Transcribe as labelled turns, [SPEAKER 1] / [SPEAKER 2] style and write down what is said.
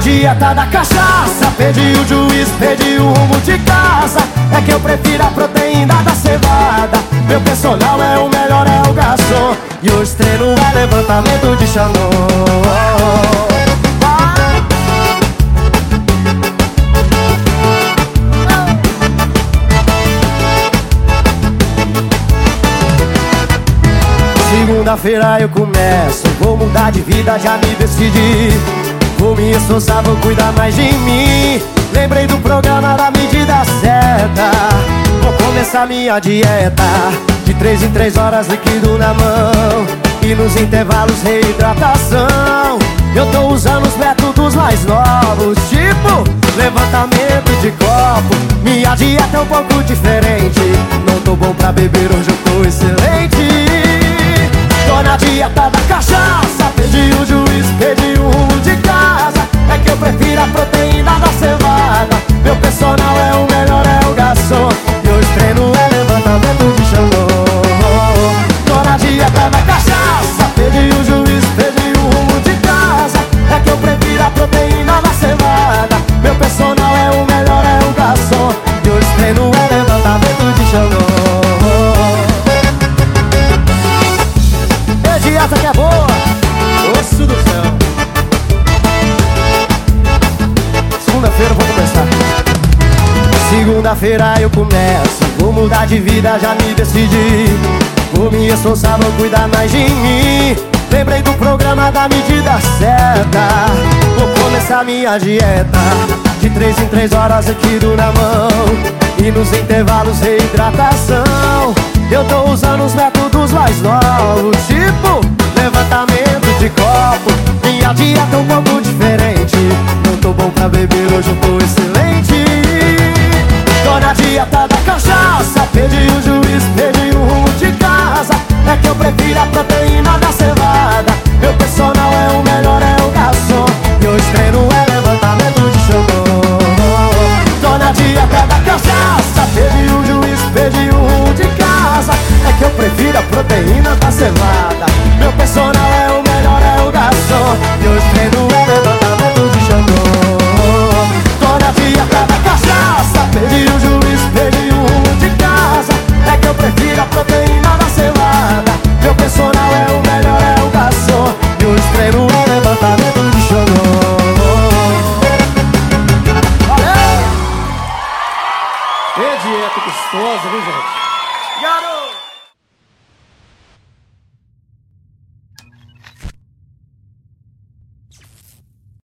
[SPEAKER 1] dieta da cachaça. Perdi o juiz, perdi o rumo de casa. É que eu prefiro a proteína da cevada. Meu personal é o melhor, é o garçom. E hoje treino é levantamento de xanon Segunda-feira eu começo Vou mudar de vida, já me decidi Vou me esforçar, vou cuidar mais de mim. Lembrei do programa da medida certa. Vou começar minha dieta. De três em três horas, líquido na mão. E nos intervalos, reidratação. Eu tô usando os métodos mais novos. Tipo, levantamento de copo. Minha dieta é um pouco diferente. Não tô bom pra beber, hoje eu tô excelente a proteína da segunda-feira eu começo. Vou mudar de vida, já me decidi. Vou me esforçar, vou cuidar mais de mim. Lembrei do programa da medida certa. Vou começar minha dieta. De três em três horas eu tiro na mão. E nos intervalos reidratação. Eu tô usando os métodos mais novos Tipo, levantamento de copo. Minha dieta é um pouco diferente. Não tô bom pra beber, hoje eu tô excelente proteína da selada. Meu personal é o melhor, é o garçom E hoje treino um é levantamento de jambô Toda dia tá cada cachaça. Perdi o juiz, perdi o rumo de casa. É que eu prefiro a proteína da selada. Meu personal é o melhor, é o garçom E hoje treino um é levantamento de jambô Que dieta gostosa, viu gente? Garoto!